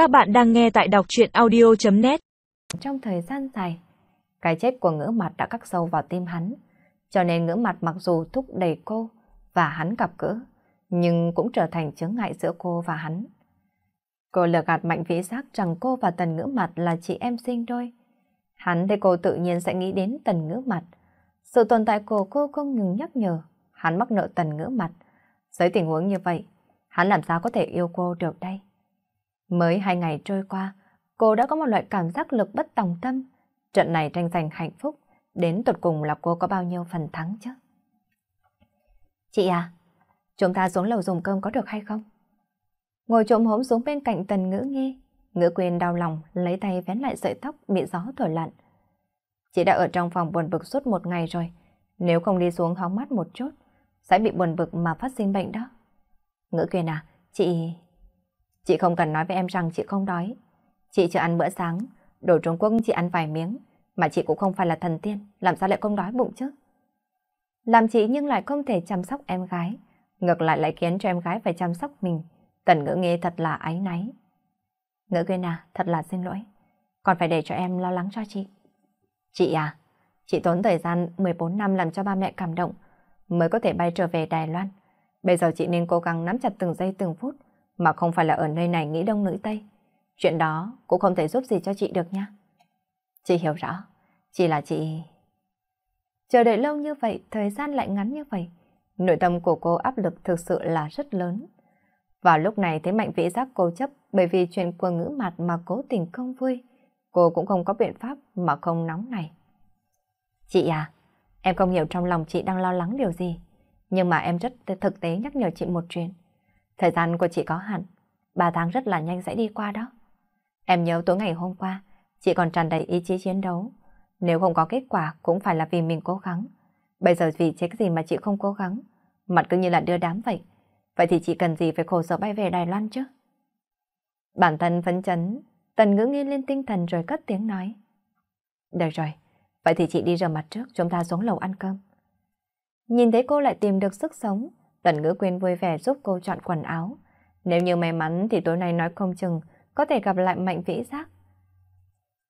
Các bạn đang nghe tại đọc truyện audio.net Trong thời gian dài, cái chết của ngữ mặt đã cắt sâu vào tim hắn. Cho nên ngữ mặt mặc dù thúc đẩy cô và hắn gặp gỡ, nhưng cũng trở thành chướng ngại giữa cô và hắn. Cô lừa gạt mạnh vĩ giác rằng cô và tần ngữ mặt là chị em sinh đôi. Hắn thấy cô tự nhiên sẽ nghĩ đến tần ngữ mặt. Sự tồn tại của cô không ngừng nhắc nhở, hắn mắc nợ tần ngữ mặt. Dưới tình huống như vậy, hắn làm sao có thể yêu cô được đây? Mới hai ngày trôi qua, cô đã có một loại cảm giác lực bất tòng tâm. Trận này tranh giành hạnh phúc, đến tột cùng là cô có bao nhiêu phần thắng chứ? Chị à, chúng ta xuống lầu dùng cơm có được hay không? Ngồi trộm hốm xuống bên cạnh tần ngữ nghe, ngữ quyền đau lòng lấy tay vén lại sợi tóc bị gió thổi lặn. Chị đã ở trong phòng buồn bực suốt một ngày rồi, nếu không đi xuống hóng mắt một chút, sẽ bị buồn bực mà phát sinh bệnh đó. Ngữ quyền à, chị... Chị không cần nói với em rằng chị không đói. Chị chưa ăn bữa sáng, đồ Trung Quốc chị ăn vài miếng, mà chị cũng không phải là thần tiên, làm sao lại không đói bụng chứ? Làm chị nhưng lại không thể chăm sóc em gái, ngược lại lại khiến cho em gái phải chăm sóc mình. Tần ngữ nghe thật là áy náy. Ngữ quên à, thật là xin lỗi. Còn phải để cho em lo lắng cho chị. Chị à, chị tốn thời gian 14 năm làm cho ba mẹ cảm động, mới có thể bay trở về Đài Loan. Bây giờ chị nên cố gắng nắm chặt từng giây từng phút, mà không phải là ở nơi này nghĩ đông nữ tây. Chuyện đó cũng không thể giúp gì cho chị được nha. Chị hiểu rõ, chỉ là chị... Chờ đợi lâu như vậy, thời gian lại ngắn như vậy. Nội tâm của cô áp lực thực sự là rất lớn. Vào lúc này thấy mạnh vĩ giác cô chấp bởi vì chuyện của ngữ mặt mà cố tình không vui. Cô cũng không có biện pháp mà không nóng này. Chị à, em không hiểu trong lòng chị đang lo lắng điều gì. Nhưng mà em rất thực tế nhắc nhở chị một chuyện. Thời gian của chị có hạn, 3 tháng rất là nhanh sẽ đi qua đó. Em nhớ tối ngày hôm qua, chị còn tràn đầy ý chí chiến đấu. Nếu không có kết quả cũng phải là vì mình cố gắng. Bây giờ vì cái gì mà chị không cố gắng, mặt cứ như là đưa đám vậy. Vậy thì chị cần gì phải khổ sở bay về Đài Loan chứ? Bản thân phấn chấn, tần ngữ nghiêng lên tinh thần rồi cất tiếng nói. Được rồi, vậy thì chị đi rửa mặt trước, chúng ta xuống lầu ăn cơm. Nhìn thấy cô lại tìm được sức sống, Tần ngữ quên vui vẻ giúp cô chọn quần áo. Nếu như may mắn thì tối nay nói không chừng có thể gặp lại mạnh vĩ giác.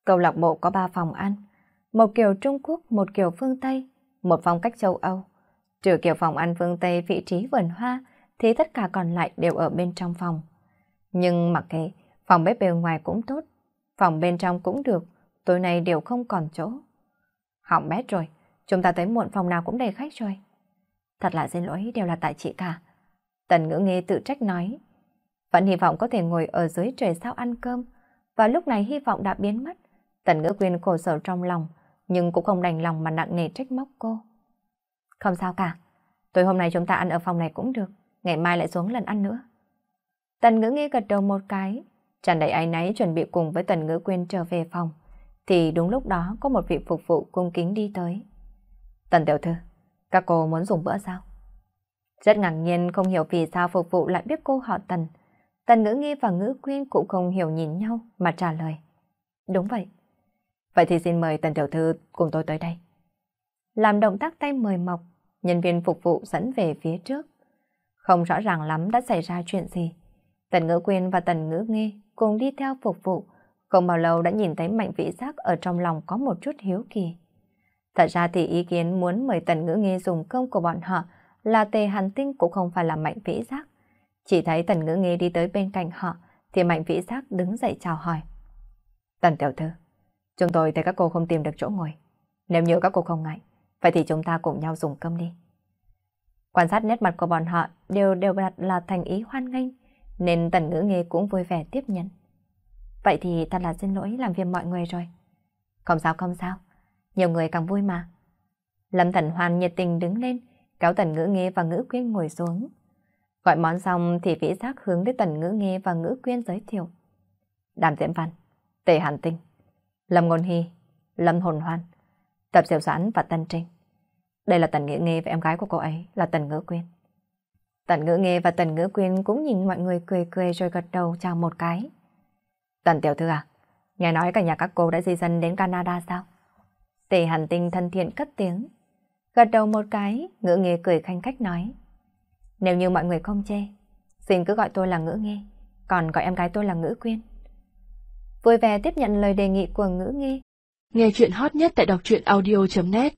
Câu lạc bộ có 3 phòng ăn, một kiểu Trung Quốc, một kiểu phương Tây, một phong cách châu Âu. Trừ kiểu phòng ăn phương Tây vị trí vườn hoa thì tất cả còn lại đều ở bên trong phòng. Nhưng mặc kệ, phòng bếp bên ngoài cũng tốt, phòng bên trong cũng được, tối nay đều không còn chỗ. Hỏng bét rồi, chúng ta tới muộn phòng nào cũng đầy khách rồi. Thật là xin lỗi đều là tại chị cả. Tần ngữ nghe tự trách nói. Vẫn hy vọng có thể ngồi ở dưới trời sao ăn cơm. Và lúc này hy vọng đã biến mất. Tần ngữ quyên khổ sở trong lòng, nhưng cũng không đành lòng mà nặng nề trách móc cô. Không sao cả. Tối hôm nay chúng ta ăn ở phòng này cũng được. Ngày mai lại xuống lần ăn nữa. Tần ngữ nghe gật đầu một cái. Tràn đầy áy náy chuẩn bị cùng với tần ngữ quyên trở về phòng. Thì đúng lúc đó có một vị phục vụ cung kính đi tới. Tần tiểu thư, các cô muốn dùng bữa sao? Rất ngạc nhiên không hiểu vì sao phục vụ lại biết cô họ Tần. Tần ngữ nghi và ngữ quyên cũng không hiểu nhìn nhau mà trả lời. Đúng vậy. Vậy thì xin mời Tần Tiểu Thư cùng tôi tới đây. Làm động tác tay mời mọc, nhân viên phục vụ dẫn về phía trước. Không rõ ràng lắm đã xảy ra chuyện gì. Tần ngữ quyên và tần ngữ nghi cùng đi theo phục vụ. Không bao lâu đã nhìn thấy mạnh vĩ giác ở trong lòng có một chút hiếu kỳ. Thật ra thì ý kiến muốn mời Tần Ngữ Nghi dùng cơm của bọn họ là tề hàn tinh cũng không phải là mạnh vĩ giác. Chỉ thấy Tần Ngữ Nghi đi tới bên cạnh họ thì mạnh vĩ giác đứng dậy chào hỏi. Tần Tiểu Thư, chúng tôi thấy các cô không tìm được chỗ ngồi. Nếu như các cô không ngại, vậy thì chúng ta cùng nhau dùng cơm đi. Quan sát nét mặt của bọn họ đều đều đặt là thành ý hoan nghênh, nên Tần Ngữ Nghi cũng vui vẻ tiếp nhận. Vậy thì thật là xin lỗi làm phiền mọi người rồi. Không sao không sao nhiều người càng vui mà. Lâm Thần Hoan nhiệt tình đứng lên, kéo Tần Ngữ Nghê và Ngữ Quyên ngồi xuống. Gọi món xong thì vĩ giác hướng đến Tần Ngữ Nghê và Ngữ Quyên giới thiệu. Đàm Diễm Văn, Tề Hàn Tinh, Lâm Ngôn Hy, Lâm Hồn Hoan, Tập Diệu Doãn và Tân Trinh. Đây là Tần Ngữ Nghê và em gái của cô ấy là Tần Ngữ Quyên. Tần Ngữ Nghê và Tần Ngữ Quyên cũng nhìn mọi người cười cười rồi gật đầu chào một cái. Tần Tiểu Thư à, nghe nói cả nhà các cô đã di dân đến Canada sao? Tề hàn tinh thân thiện cất tiếng. Gật đầu một cái, ngữ nghề cười khanh khách nói. Nếu như mọi người không chê, xin cứ gọi tôi là ngữ nghe, còn gọi em gái tôi là ngữ quyên. vui vẻ tiếp nhận lời đề nghị của ngữ nghe. Nghe chuyện hot nhất tại đọc truyện audio.net